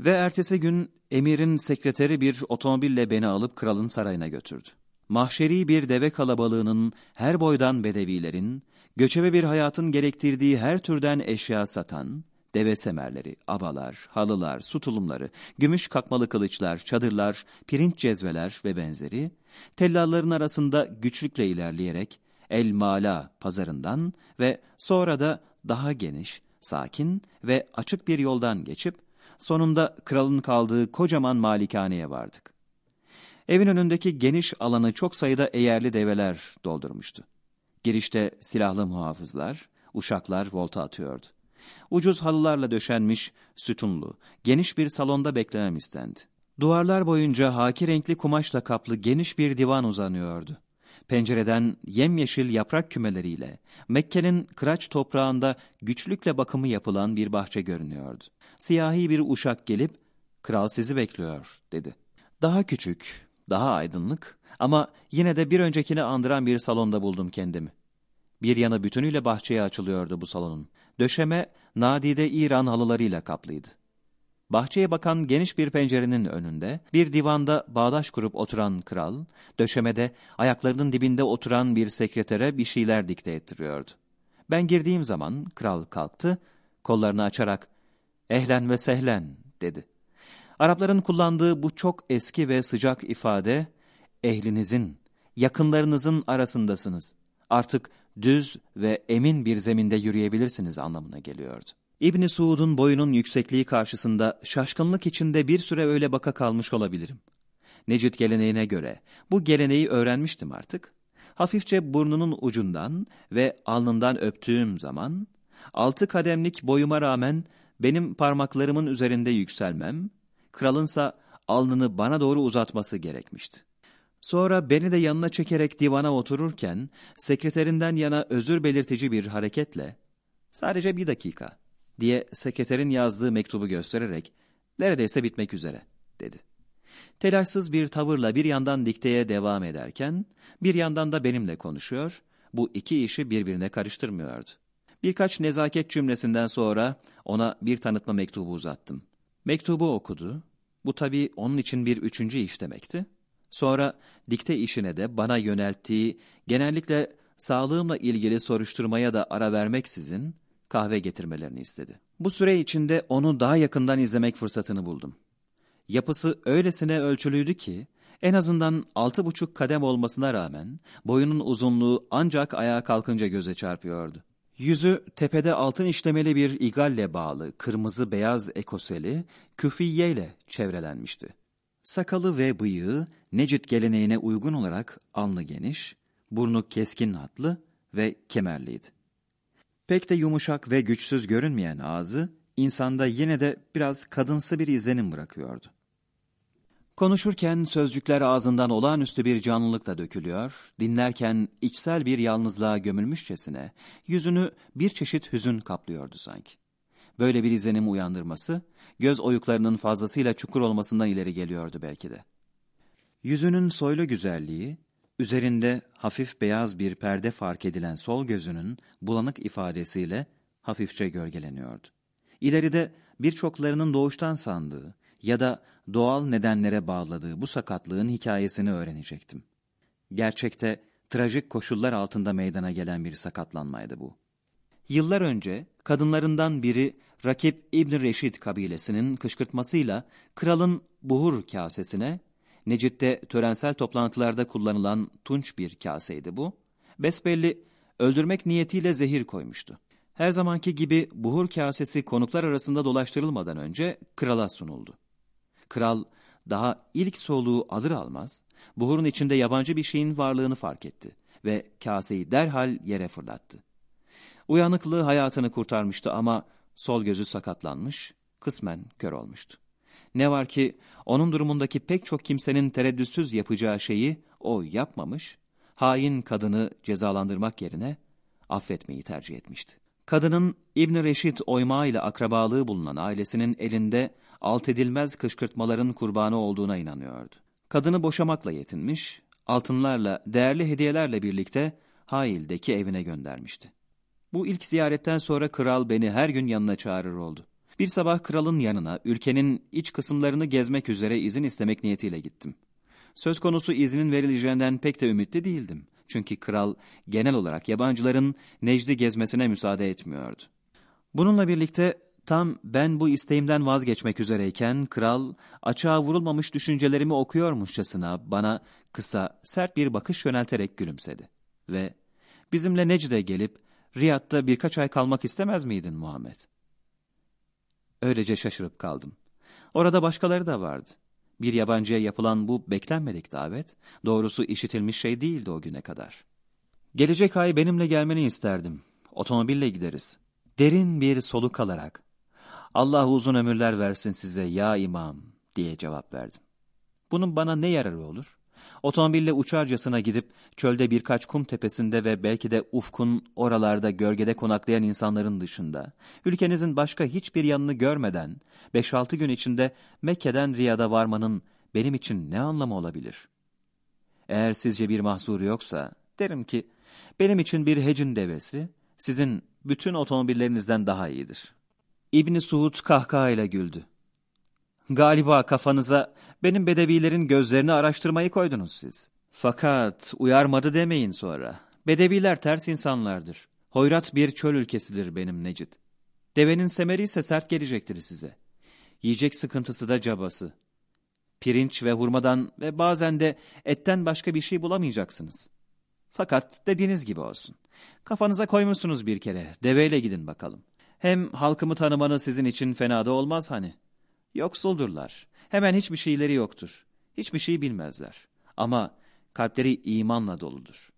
Ve ertesi gün emirin sekreteri bir otomobille beni alıp kralın sarayına götürdü. Mahşeri bir deve kalabalığının, her boydan bedevilerin, göçebe bir hayatın gerektirdiği her türden eşya satan, deve semerleri, abalar, halılar, su tulumları, gümüş kakmalı kılıçlar, çadırlar, pirinç cezveler ve benzeri, tellalların arasında güçlükle ilerleyerek El Mala pazarından ve sonra da daha geniş, sakin ve açık bir yoldan geçip, sonunda kralın kaldığı kocaman malikaneye vardık. Evin önündeki geniş alanı çok sayıda eğerli develer doldurmuştu. Girişte silahlı muhafızlar, uşaklar volta atıyordu. Ucuz halılarla döşenmiş, sütunlu, geniş bir salonda beklemem istendi. Duvarlar boyunca haki renkli kumaşla kaplı geniş bir divan uzanıyordu. Pencereden yemyeşil yaprak kümeleriyle Mekke'nin kıraç toprağında güçlükle bakımı yapılan bir bahçe görünüyordu. Siyahi bir uşak gelip, kral sizi bekliyor, dedi. Daha küçük, daha aydınlık ama yine de bir öncekini andıran bir salonda buldum kendimi. Bir yanı bütünüyle bahçeye açılıyordu bu salonun. Döşeme, nadide İran halılarıyla kaplıydı. Bahçeye bakan geniş bir pencerenin önünde, bir divanda bağdaş kurup oturan kral, döşemede ayaklarının dibinde oturan bir sekretere bir şeyler dikte ettiriyordu. Ben girdiğim zaman kral kalktı, kollarını açarak, ehlen ve sehlen dedi. Arapların kullandığı bu çok eski ve sıcak ifade, ehlinizin, yakınlarınızın arasındasınız. Artık düz ve emin bir zeminde yürüyebilirsiniz anlamına geliyordu. İbni Suud'un boyunun yüksekliği karşısında şaşkınlık içinde bir süre öyle baka kalmış olabilirim. Necid geleneğine göre bu geleneği öğrenmiştim artık. Hafifçe burnunun ucundan ve alnından öptüğüm zaman, altı kademlik boyuma rağmen benim parmaklarımın üzerinde yükselmem, kralınsa alnını bana doğru uzatması gerekmişti. Sonra beni de yanına çekerek divana otururken, sekreterinden yana özür belirtici bir hareketle, ''Sadece bir dakika.'' diye sekreterin yazdığı mektubu göstererek, ''Neredeyse bitmek üzere.'' dedi. Telaşsız bir tavırla bir yandan dikteye devam ederken, bir yandan da benimle konuşuyor, bu iki işi birbirine karıştırmıyordu. Birkaç nezaket cümlesinden sonra ona bir tanıtma mektubu uzattım. Mektubu okudu. Bu tabii onun için bir üçüncü iş demekti. Sonra dikte işine de bana yönelttiği, genellikle sağlığımla ilgili soruşturmaya da ara vermeksizin kahve getirmelerini istedi. Bu süre içinde onu daha yakından izlemek fırsatını buldum. Yapısı öylesine ölçülüydü ki, en azından altı buçuk kadem olmasına rağmen boyunun uzunluğu ancak ayağa kalkınca göze çarpıyordu. Yüzü tepede altın işlemeli bir igalle bağlı kırmızı beyaz ekoseli küfiye ile çevrelenmişti. Sakalı ve bıyığı Necid geleneğine uygun olarak alnı geniş, burnu keskin hatlı ve kemerliydi. Pek de yumuşak ve güçsüz görünmeyen ağzı, insanda yine de biraz kadınsı bir izlenim bırakıyordu. Konuşurken sözcükler ağzından olağanüstü bir canlılıkla dökülüyor, dinlerken içsel bir yalnızlığa gömülmüşçesine, yüzünü bir çeşit hüzün kaplıyordu sanki. Böyle bir izlenim uyandırması, göz oyuklarının fazlasıyla çukur olmasından ileri geliyordu belki de. Yüzünün soylu güzelliği, üzerinde hafif beyaz bir perde fark edilen sol gözünün bulanık ifadesiyle hafifçe gölgeleniyordu. İleride birçoklarının doğuştan sandığı ya da doğal nedenlere bağladığı bu sakatlığın hikayesini öğrenecektim. Gerçekte trajik koşullar altında meydana gelen bir sakatlanmaydı bu. Yıllar önce kadınlarından biri Rakip İbn Reşid kabilesinin kışkırtmasıyla kralın buhur kasesine, Necit'te törensel toplantılarda kullanılan tunç bir kaseydi bu, besbelli öldürmek niyetiyle zehir koymuştu. Her zamanki gibi buhur kasesi konuklar arasında dolaştırılmadan önce krala sunuldu. Kral daha ilk soluğu alır almaz buhurun içinde yabancı bir şeyin varlığını fark etti ve kaseyi derhal yere fırlattı. Uyanıklığı hayatını kurtarmıştı ama sol gözü sakatlanmış, kısmen kör olmuştu. Ne var ki onun durumundaki pek çok kimsenin tereddütsüz yapacağı şeyi o yapmamış, hain kadını cezalandırmak yerine affetmeyi tercih etmişti. Kadının İbn Reşit oymağıyla akrabalığı bulunan ailesinin elinde alt edilmez kışkırtmaların kurbanı olduğuna inanıyordu. Kadını boşamakla yetinmiş, altınlarla, değerli hediyelerle birlikte Hail'deki evine göndermişti. Bu ilk ziyaretten sonra kral beni her gün yanına çağırır oldu. Bir sabah kralın yanına ülkenin iç kısımlarını gezmek üzere izin istemek niyetiyle gittim. Söz konusu iznin verileceğinden pek de ümitli değildim. Çünkü kral genel olarak yabancıların Necd'i gezmesine müsaade etmiyordu. Bununla birlikte tam ben bu isteğimden vazgeçmek üzereyken kral açığa vurulmamış düşüncelerimi okuyormuşçasına bana kısa sert bir bakış yönelterek gülümsedi. Ve bizimle Necd'e gelip Riyad'da birkaç ay kalmak istemez miydin Muhammed? Öylece şaşırıp kaldım. Orada başkaları da vardı. Bir yabancıya yapılan bu beklenmedik davet, doğrusu işitilmiş şey değildi o güne kadar. Gelecek ay benimle gelmeni isterdim. Otomobille gideriz. Derin bir soluk alarak, Allah uzun ömürler versin size ya imam diye cevap verdim. Bunun bana ne yararı olur? Otomobille uçarcasına gidip çölde birkaç kum tepesinde ve belki de ufkun oralarda gölgede konaklayan insanların dışında, ülkenizin başka hiçbir yanını görmeden, 5-6 gün içinde Mekke'den Riyad'a varmanın benim için ne anlamı olabilir? Eğer sizce bir mahzur yoksa, derim ki, benim için bir hecin devesi, sizin bütün otomobillerinizden daha iyidir. İbni Suud kahkahayla güldü. Galiba kafanıza benim bedevilerin gözlerini araştırmayı koydunuz siz. Fakat uyarmadı demeyin sonra. Bedeviler ters insanlardır. Hoyrat bir çöl ülkesidir benim Necid. Devenin semeri ise sert gelecektir size. Yiyecek sıkıntısı da cabası. Pirinç ve hurmadan ve bazen de etten başka bir şey bulamayacaksınız. Fakat dediğiniz gibi olsun. Kafanıza koymuşsunuz bir kere. Deveyle gidin bakalım. Hem halkımı tanımanı sizin için fena da olmaz hani. Yoksuldurlar. Hemen hiçbir şeyleri yoktur. Hiçbir şey bilmezler. Ama kalpleri imanla doludur.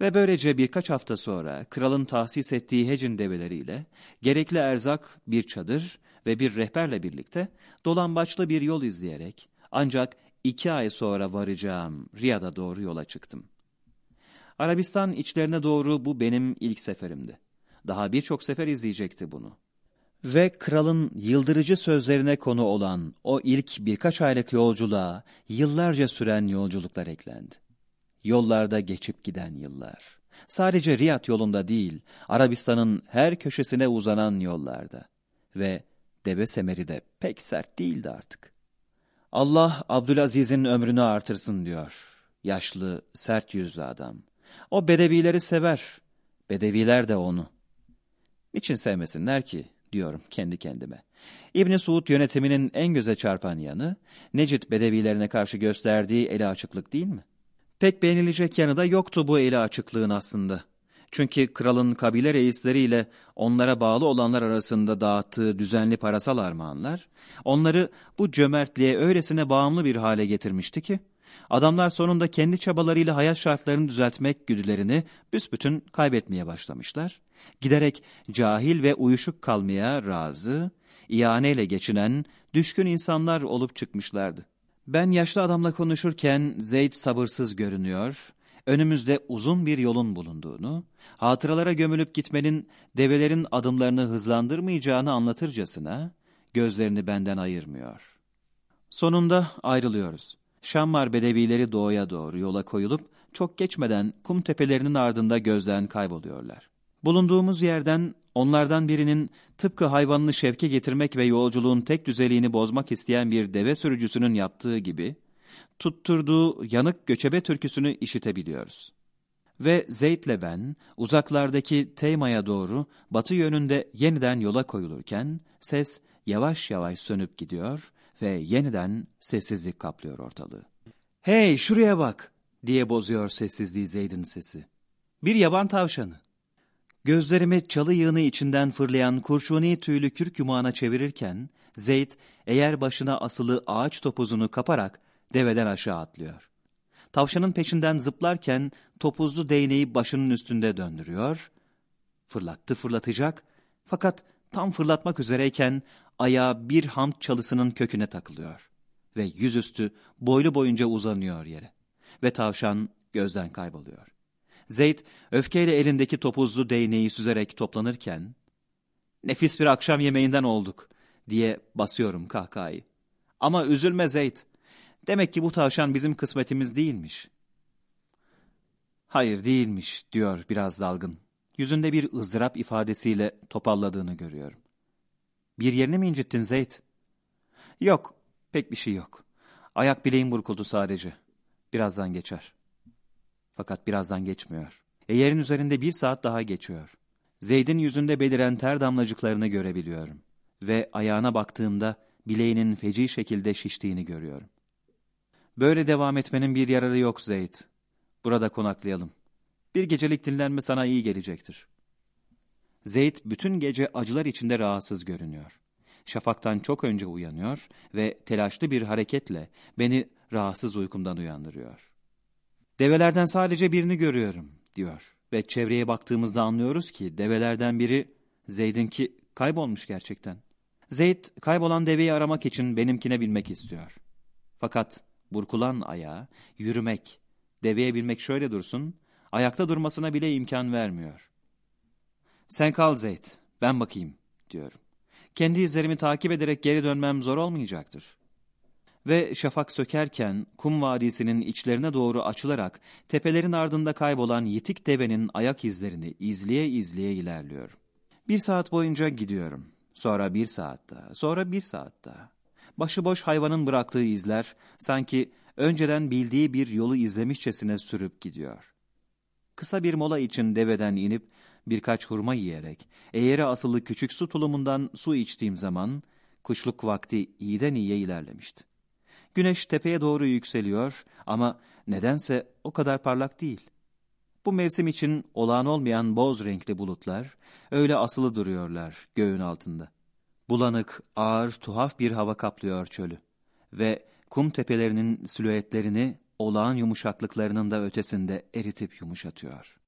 Ve böylece birkaç hafta sonra kralın tahsis ettiği hecin develeriyle gerekli erzak, bir çadır ve bir rehberle birlikte dolambaçlı bir yol izleyerek ancak iki ay sonra varacağım Riyad'a doğru yola çıktım. Arabistan içlerine doğru bu benim ilk seferimdi. Daha birçok sefer izleyecekti bunu. Ve kralın yıldırıcı sözlerine konu olan o ilk birkaç aylık yolculuğa yıllarca süren yolculuklar eklendi. Yollarda geçip giden yıllar. Sadece Riyad yolunda değil, Arabistan'ın her köşesine uzanan yollarda. Ve deve semeri de pek sert değildi artık. Allah Abdülaziz'in ömrünü artırsın diyor. Yaşlı, sert yüzlü adam. O bedevileri sever. Bedeviler de onu. Niçin sevmesinler ki? diyorum kendi kendime. İbn Suud yönetiminin en göze çarpan yanı, Necid Bedevilerine karşı gösterdiği eli açıklık değil mi? Pek beğenilecek yanı da yoktu bu eli açıklığın aslında. Çünkü kralın kabile reisleriyle onlara bağlı olanlar arasında dağıttığı düzenli parasal armağanlar, onları bu cömertliğe öylesine bağımlı bir hale getirmişti ki, adamlar sonunda kendi çabalarıyla hayat şartlarını düzeltmek güdülerini büsbütün kaybetmeye başlamışlar giderek cahil ve uyuşuk kalmaya razı, ihaneyle geçinen, düşkün insanlar olup çıkmışlardı. Ben yaşlı adamla konuşurken Zeyd sabırsız görünüyor, önümüzde uzun bir yolun bulunduğunu, hatıralara gömülüp gitmenin develerin adımlarını hızlandırmayacağını anlatırcasına gözlerini benden ayırmıyor. Sonunda ayrılıyoruz. Şammar bedevileri doğuya doğru yola koyulup çok geçmeden kum tepelerinin ardında gözden kayboluyorlar. Bulunduğumuz yerden onlardan birinin tıpkı hayvanını şevke getirmek ve yolculuğun tek düzeliğini bozmak isteyen bir deve sürücüsünün yaptığı gibi, tutturduğu yanık göçebe türküsünü işitebiliyoruz. Ve Zeyd'le ben uzaklardaki Teyma'ya doğru batı yönünde yeniden yola koyulurken ses yavaş yavaş sönüp gidiyor ve yeniden sessizlik kaplıyor ortalığı. ''Hey şuraya bak!'' diye bozuyor sessizliği Zeyd'in sesi. ''Bir yaban tavşanı.'' Gözlerimi çalı yığını içinden fırlayan kurşuni tüylü kürk yumağına çevirirken, Zeyd eğer başına asılı ağaç topuzunu kaparak deveden aşağı atlıyor. Tavşanın peşinden zıplarken topuzlu değneği başının üstünde döndürüyor. Fırlattı fırlatacak fakat tam fırlatmak üzereyken ayağı bir ham çalısının köküne takılıyor. Ve yüzüstü boylu boyunca uzanıyor yere. Ve tavşan gözden kayboluyor. Zeyd öfkeyle elindeki topuzlu değneği süzerek toplanırken nefis bir akşam yemeğinden olduk diye basıyorum kahkahayı. Ama üzülme Zeyd. Demek ki bu tavşan bizim kısmetimiz değilmiş. Hayır değilmiş diyor biraz dalgın. Yüzünde bir ızdırap ifadesiyle topalladığını görüyorum. Bir yerini mi incittin Zeyd? Yok, pek bir şey yok. Ayak bileğim burkuldu sadece. Birazdan geçer. Fakat birazdan geçmiyor. Eğerin üzerinde bir saat daha geçiyor. Zeyd'in yüzünde beliren ter damlacıklarını görebiliyorum. Ve ayağına baktığımda bileğinin feci şekilde şiştiğini görüyorum. Böyle devam etmenin bir yararı yok Zeyd. Burada konaklayalım. Bir gecelik dinlenme sana iyi gelecektir. Zeyd bütün gece acılar içinde rahatsız görünüyor. Şafaktan çok önce uyanıyor ve telaşlı bir hareketle beni rahatsız uykumdan uyandırıyor. Develerden sadece birini görüyorum, diyor. Ve çevreye baktığımızda anlıyoruz ki develerden biri Zeyd'inki kaybolmuş gerçekten. Zeyd kaybolan deveyi aramak için benimkine binmek istiyor. Fakat burkulan ayağı, yürümek, deveye binmek şöyle dursun, ayakta durmasına bile imkan vermiyor. Sen kal Zeyd, ben bakayım, diyorum. Kendi izlerimi takip ederek geri dönmem zor olmayacaktır. Ve şafak sökerken kum vadisinin içlerine doğru açılarak tepelerin ardında kaybolan yitik devenin ayak izlerini izleye izleye ilerliyorum. Bir saat boyunca gidiyorum. Sonra bir saat daha, sonra bir saat daha. Başıboş hayvanın bıraktığı izler sanki önceden bildiği bir yolu izlemişçesine sürüp gidiyor. Kısa bir mola için deveden inip birkaç hurma yiyerek eğere asılı küçük su tulumundan su içtiğim zaman kuşluk vakti iyiden iyiye ilerlemişti. Güneş tepeye doğru yükseliyor ama nedense o kadar parlak değil. Bu mevsim için olağan olmayan boz renkli bulutlar öyle asılı duruyorlar göğün altında. Bulanık, ağır, tuhaf bir hava kaplıyor çölü ve kum tepelerinin silüetlerini olağan yumuşaklıklarının da ötesinde eritip yumuşatıyor.